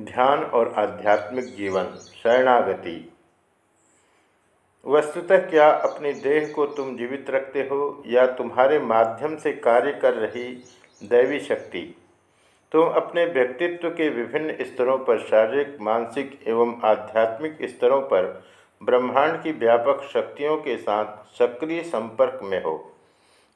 ध्यान और आध्यात्मिक जीवन, शरणागति। वस्तुतः क्या अपने देह को तुम जीवित रखते हो या तुम्हारे माध्यम से कार्य कर रही दैवी शक्ति? तुम अपने व्यक्तित्व के विभिन्न स्तरों पर शारीरिक, मानसिक एवं आध्यात्मिक स्तरों पर ब्रह्मांड की व्यापक शक्तियों के साथ सक्रिय संपर्क में हो।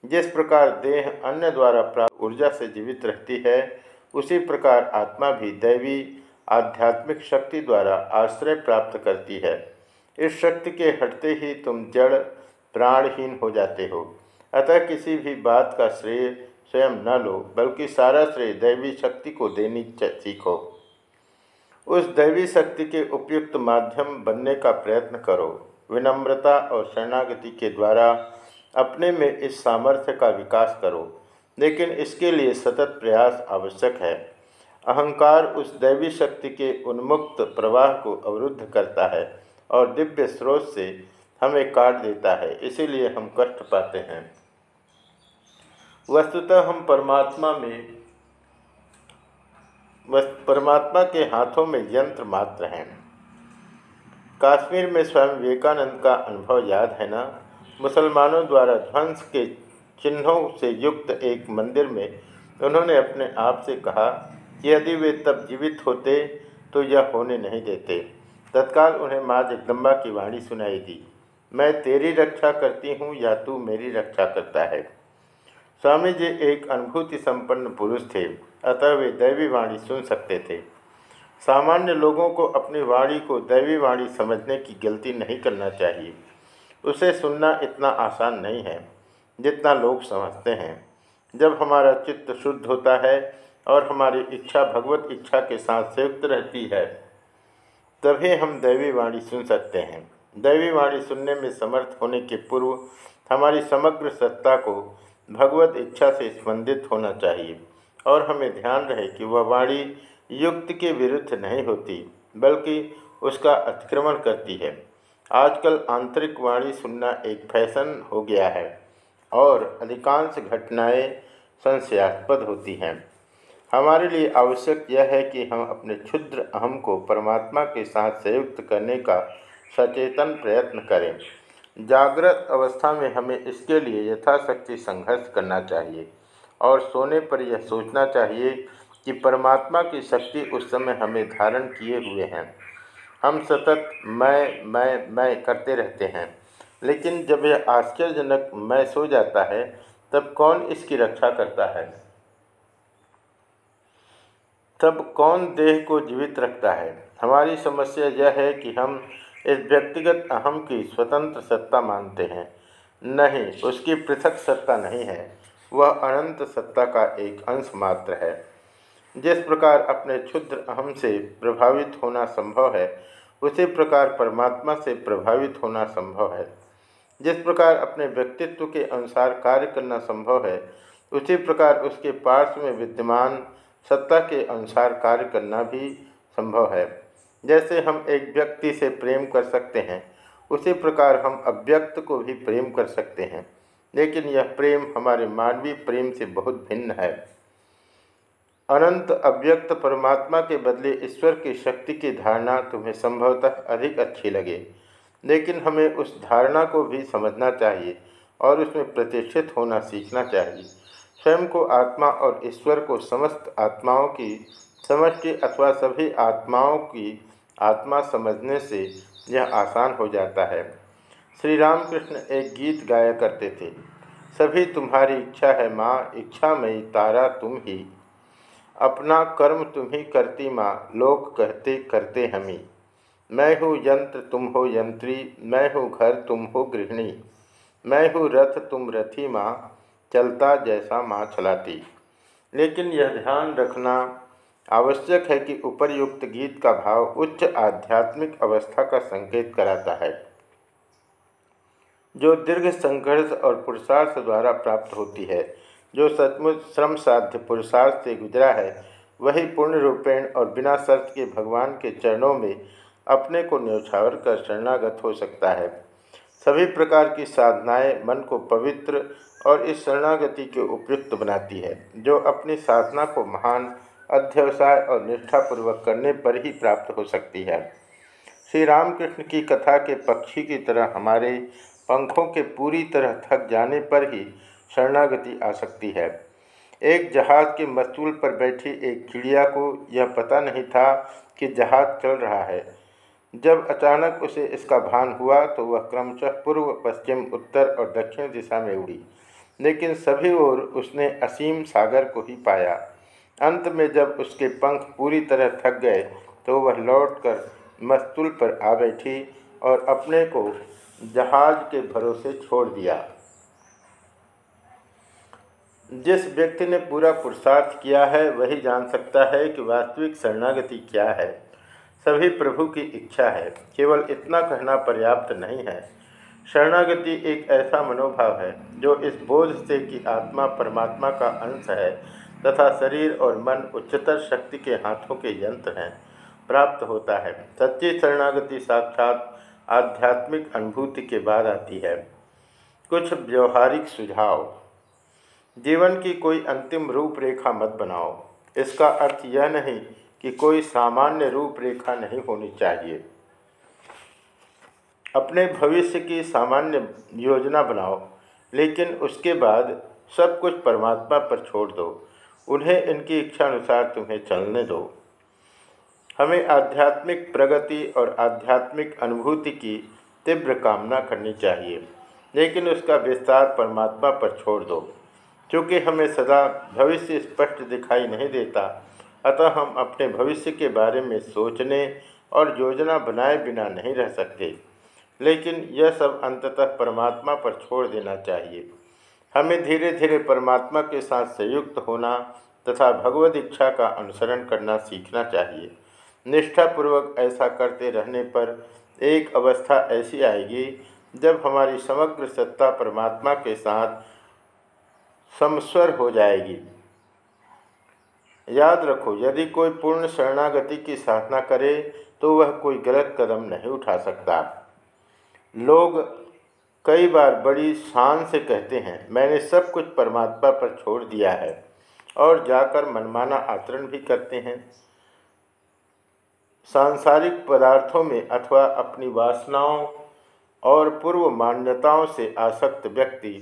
जिस प्रकार देह अन्य द्वारा प्राप्त ऊर्जा से जीवित रहती है, उसी प्रकार आत्मा भी दैवी आध्यात्मिक शक्ति द्वारा आश्रय प्राप्त करती है। इस शक्ति के हटते ही तुम जड़, प्राणहीन हो जाते हो। अतः किसी भी बात का श्रेय स्वयं न लो, बल्कि सारा श्रेय दैवी शक्ति को देनी सीखो। उस दैवी शक्ति के उपयुक्त माध्यम बनने का प्रयत्न करो। विनम्रता और शरणागति के द्वारा अपने में इस सामर्थ्य का विकास करो। लेकिन इसके लिए सतत प्रयास आवश्यक है। अहंकार उस दैवी शक्ति के उन्मुक्त प्रवाह को अवरुद्ध करता है और दिव्य स्रोत से हमें काट देता है, इसीलिए हम कष्ट पाते हैं। वस्तुतः हम परमात्मा में परमात्मा के हाथों में यंत्र मात्र हैं। काश्मीर में स्वयं विवेकानंद का अनुभव याद है ना? मुसलमानों द्वारा ध्वंस के चिन्हों से युक्त एक मंदिर में उन्होंने अपने आप से कहा यदि वे तब जीवित होते तो यह होने नहीं देते। तत्काल उन्हें माँ जगदम्बा की वाणी सुनाई दी। मैं तेरी रक्षा करती हूँ, या तू मेरी रक्षा करता है? स्वामी जी एक अनुभूति संपन्न पुरुष थे, अतः वे दैवी वाणी सुन सकते थे। सामान्य लोगों को अपनी वाणी को दैवी वाणी समझने की गलती नहीं करना चाहिए। उसे सुनना इतना आसान नहीं है, जितना लोग समझते हैं। जब हमारा चित्त शुद्ध होता है और हमारी इच्छा भगवत इच्छा के साथ संयुक्त रहती है। तभी हम दैवी वाणी सुन सकते हैं। दैवी वाणी सुनने में समर्थ होने के पूर्व हमारी समग्र सत्ता को भगवत इच्छा से स्पंदित होना चाहिए और हमें ध्यान रहे कि वह वाणी युक्त के विरुद्ध नहीं होती, बल्कि उसका अतिक्रमण करती है। आजकल आंतरिक वाणी सुनना एक फ़ैशन हो गया है और अधिकांश घटनाएँ संशयास्पद होती हैं। हमारे लिए आवश्यक यह है कि हम अपने क्षुद्र अहम को परमात्मा के साथ संयुक्त करने का सचेतन प्रयत्न करें। जागृत अवस्था में हमें इसके लिए यथाशक्ति संघर्ष करना चाहिए और सोने पर यह सोचना चाहिए कि परमात्मा की शक्ति उस समय हमें धारण किए हुए हैं। हम सतत मैं मैं मैं करते रहते हैं, लेकिन जब यह आश्चर्यजनक मैं सो जाता है, तब कौन इसकी रक्षा करता है? तब कौन देह को जीवित रखता है? हमारी समस्या यह है कि हम इस व्यक्तिगत अहम की स्वतंत्र सत्ता मानते हैं। नहीं, उसकी पृथक सत्ता नहीं है। वह अनंत सत्ता का एक अंश मात्र है। जिस प्रकार अपने क्षुद्र अहम से प्रभावित होना संभव है, उसी प्रकार परमात्मा से प्रभावित होना संभव है। जिस प्रकार अपने व्यक्तित्व के अनुसार कार्य करना संभव है, उसी प्रकार उसके पार्श्व में विद्यमान सत्ता के अनुसार कार्य करना भी संभव है। जैसे हम एक व्यक्ति से प्रेम कर सकते हैं, उसी प्रकार हम अव्यक्त को भी प्रेम कर सकते हैं। लेकिन यह प्रेम हमारे मानवीय प्रेम से बहुत भिन्न है। अनंत अव्यक्त परमात्मा के बदले ईश्वर की शक्ति की धारणा तुम्हें संभवतः अधिक अच्छी लगे। लेकिन हमें उस धारणा को भी समझना चाहिए और उसमें प्रतिष्ठित होना सीखना चाहिए। स्वयं को आत्मा और ईश्वर को समस्त आत्माओं की समष्टि अथवा सभी आत्माओं की आत्मा समझने से यह आसान हो जाता है। श्री रामकृष्ण एक गीत गाया करते थे। सभी तुम्हारी इच्छा है माँ इच्छा मई तारा तुम ही। अपना कर्म तुम ही करती माँ लोग कहते करते हमी। मैं हूँ यंत्र, तुम हो यंत्री। मैं हूँ घर, तुम हो गृहिणी। मैं हूँ रथ, तुम रथी माँ। चलता जैसा माँ चलाती। लेकिन यह ध्यान रखना आवश्यक है कि उपरयुक्त गीत का भाव उच्च आध्यात्मिक अवस्था का संकेत कराता है। जो दीर्घ संघर्ष और पुरुषार्थ द्वारा प्राप्त होती है, जो सचमुच श्रम साध्य पुरुषार्थ से गुजरा है, वही पूर्ण रूपेण और बिना शर्त के भगवान के चरणों में अपने को न्यौछावर कर शरणागत हो सकता है। सभी प्रकार की साधनाएँ मन को पवित्र और इस शरणागति के उपयुक्त बनाती है, जो अपनी साधना को महान अध्यवसाय और निष्ठापूर्वक करने पर ही प्राप्त हो सकती है। श्री रामकृष्ण की कथा के पक्षी की तरह हमारे पंखों के पूरी तरह थक जाने पर ही शरणागति आ सकती है। एक जहाज़ के मस्तूल पर बैठी एक चिड़िया को यह पता नहीं था कि जहाज़ चल रहा है। जब अचानक उसे इसका भान हुआ तो वह क्रमशः पूर्व, पश्चिम, उत्तर और दक्षिण दिशा में उड़ी। लेकिन सभी ओर उसने असीम सागर को ही पाया। अंत में जब उसके पंख पूरी तरह थक गए तो वह लौटकर मस्तूल पर आ बैठी और अपने को जहाज़ के भरोसे छोड़ दिया। जिस व्यक्ति ने पूरा पुरुषार्थ किया है, वही जान सकता है कि वास्तविक शरणागति क्या है। सभी प्रभु की इच्छा है। केवल इतना कहना पर्याप्त नहीं है। शरणागति एक ऐसा मनोभाव है, जो इस बोझ से कि आत्मा परमात्मा का अंश है तथा शरीर और मन उच्चतर शक्ति के हाथों के यंत्र हैं, प्राप्त होता है। सच्ची शरणागति साक्षात आध्यात्मिक अनुभूति के बाद आती है। कुछ व्यवहारिक सुझाव। जीवन की कोई अंतिम रूपरेखा मत बनाओ। इसका अर्थ यह नहीं कि कोई सामान्य रूपरेखा नहीं होनी चाहिए। अपने भविष्य की सामान्य योजना बनाओ, लेकिन उसके बाद सब कुछ परमात्मा पर छोड़ दो। उन्हें इनकी इच्छा अनुसार तुम्हें चलने दो। हमें आध्यात्मिक प्रगति और आध्यात्मिक अनुभूति की तीव्र कामना करनी चाहिए, लेकिन उसका विस्तार परमात्मा पर छोड़ दो। क्योंकि हमें सदा भविष्य स्पष्ट दिखाई नहीं देता, अतः हम अपने भविष्य के बारे में सोचने और योजना बनाए बिना नहीं रह सकते। लेकिन यह सब अंततः परमात्मा पर छोड़ देना चाहिए। हमें धीरे धीरे परमात्मा के साथ संयुक्त होना तथा भगवद इच्छा का अनुसरण करना सीखना चाहिए। निष्ठापूर्वक ऐसा करते रहने पर एक अवस्था ऐसी आएगी जब हमारी समग्र सत्ता परमात्मा के साथ समस्वर हो जाएगी। याद रखो, यदि कोई पूर्ण शरणागति की साधना करे तो वह कोई गलत कदम नहीं उठा सकता। लोग कई बार बड़ी शान से कहते हैं, मैंने सब कुछ परमात्मा पर छोड़ दिया है और जाकर मनमाना आचरण भी करते हैं। सांसारिक पदार्थों में अथवा अपनी वासनाओं और पूर्व मान्यताओं से आसक्त व्यक्ति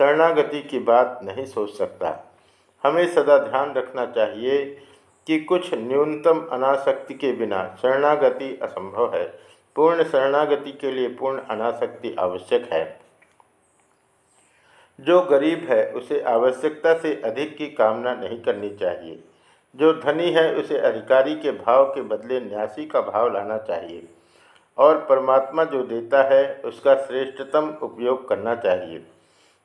शरणागति की बात नहीं सोच सकता। हमें सदा ध्यान रखना चाहिए कि कुछ न्यूनतम अनासक्ति के बिना शरणागति असंभव है। पूर्ण शरणागति के लिए पूर्ण अनासक्ति आवश्यक है। जो गरीब है, उसे आवश्यकता से अधिक की कामना नहीं करनी चाहिए। जो धनी है, उसे अधिकारी के भाव के बदले न्यासी का भाव लाना चाहिए। और परमात्मा जो देता है, उसका श्रेष्ठतम उपयोग करना चाहिए।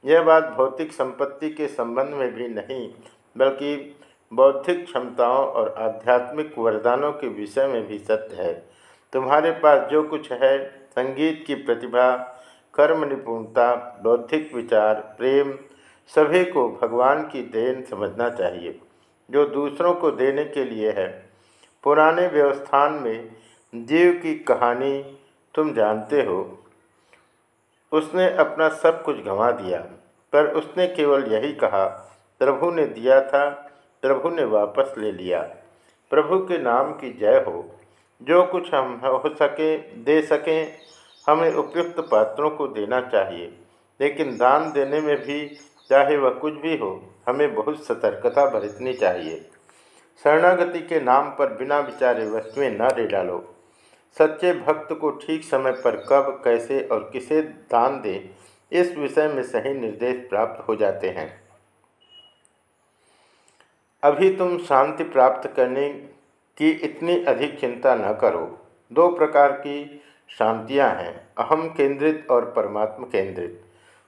यह बात भौतिक संपत्ति के संबंध में भी नहीं, बल्कि बौद्धिक क्षमताओं और आध्यात्मिक वरदानों के विषय में भी सत्य है। तुम्हारे पास जो कुछ है, संगीत की प्रतिभा, कर्म निपुणता, बौद्धिक विचार, प्रेम, सभी को भगवान की देन समझना चाहिए, जो दूसरों को देने के लिए है। पुराने व्यवस्थान में जीव की कहानी तुम जानते हो। उसने अपना सब कुछ गंवा दिया, पर उसने केवल यही कहा, प्रभु ने दिया था, प्रभु ने वापस ले लिया। प्रभु के नाम की जय हो। जो कुछ हम हो सके, दे सकें, हमें उपयुक्त पात्रों को देना चाहिए। लेकिन दान देने में भी, चाहे वह कुछ भी हो, हमें बहुत सतर्कता बरतनी चाहिए। शरणागति के नाम पर बिना विचारे वस्तुएँ न ले डालो। सच्चे भक्त को ठीक समय पर कब, कैसे और किसे दान दे, इस विषय में सही निर्देश प्राप्त हो जाते हैं। अभी तुम शांति प्राप्त करने की इतनी अधिक चिंता न करो। दो प्रकार की शांतियाँ हैं, अहम केंद्रित और परमात्मा केंद्रित।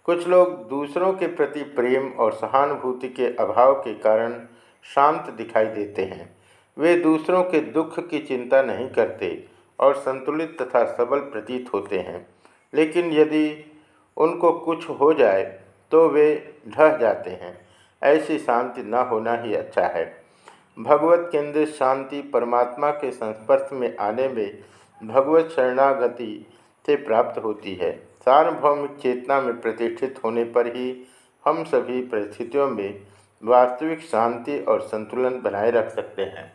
कुछ लोग दूसरों के प्रति प्रेम और सहानुभूति के अभाव के कारण शांत दिखाई देते हैं। वे दूसरों के दुख की चिंता नहीं करते और संतुलित तथा सबल प्रतीत होते हैं। लेकिन यदि उनको कुछ हो जाए तो वे ढह जाते हैं। ऐसी शांति न होना ही अच्छा है। भगवत केंद्रित शांति परमात्मा के संस्पर्श में आने में भगवत शरणागति से प्राप्त होती है। सार्वभौमिक चेतना में प्रतिष्ठित होने पर ही हम सभी परिस्थितियों में वास्तविक शांति और संतुलन बनाए रख सकते हैं।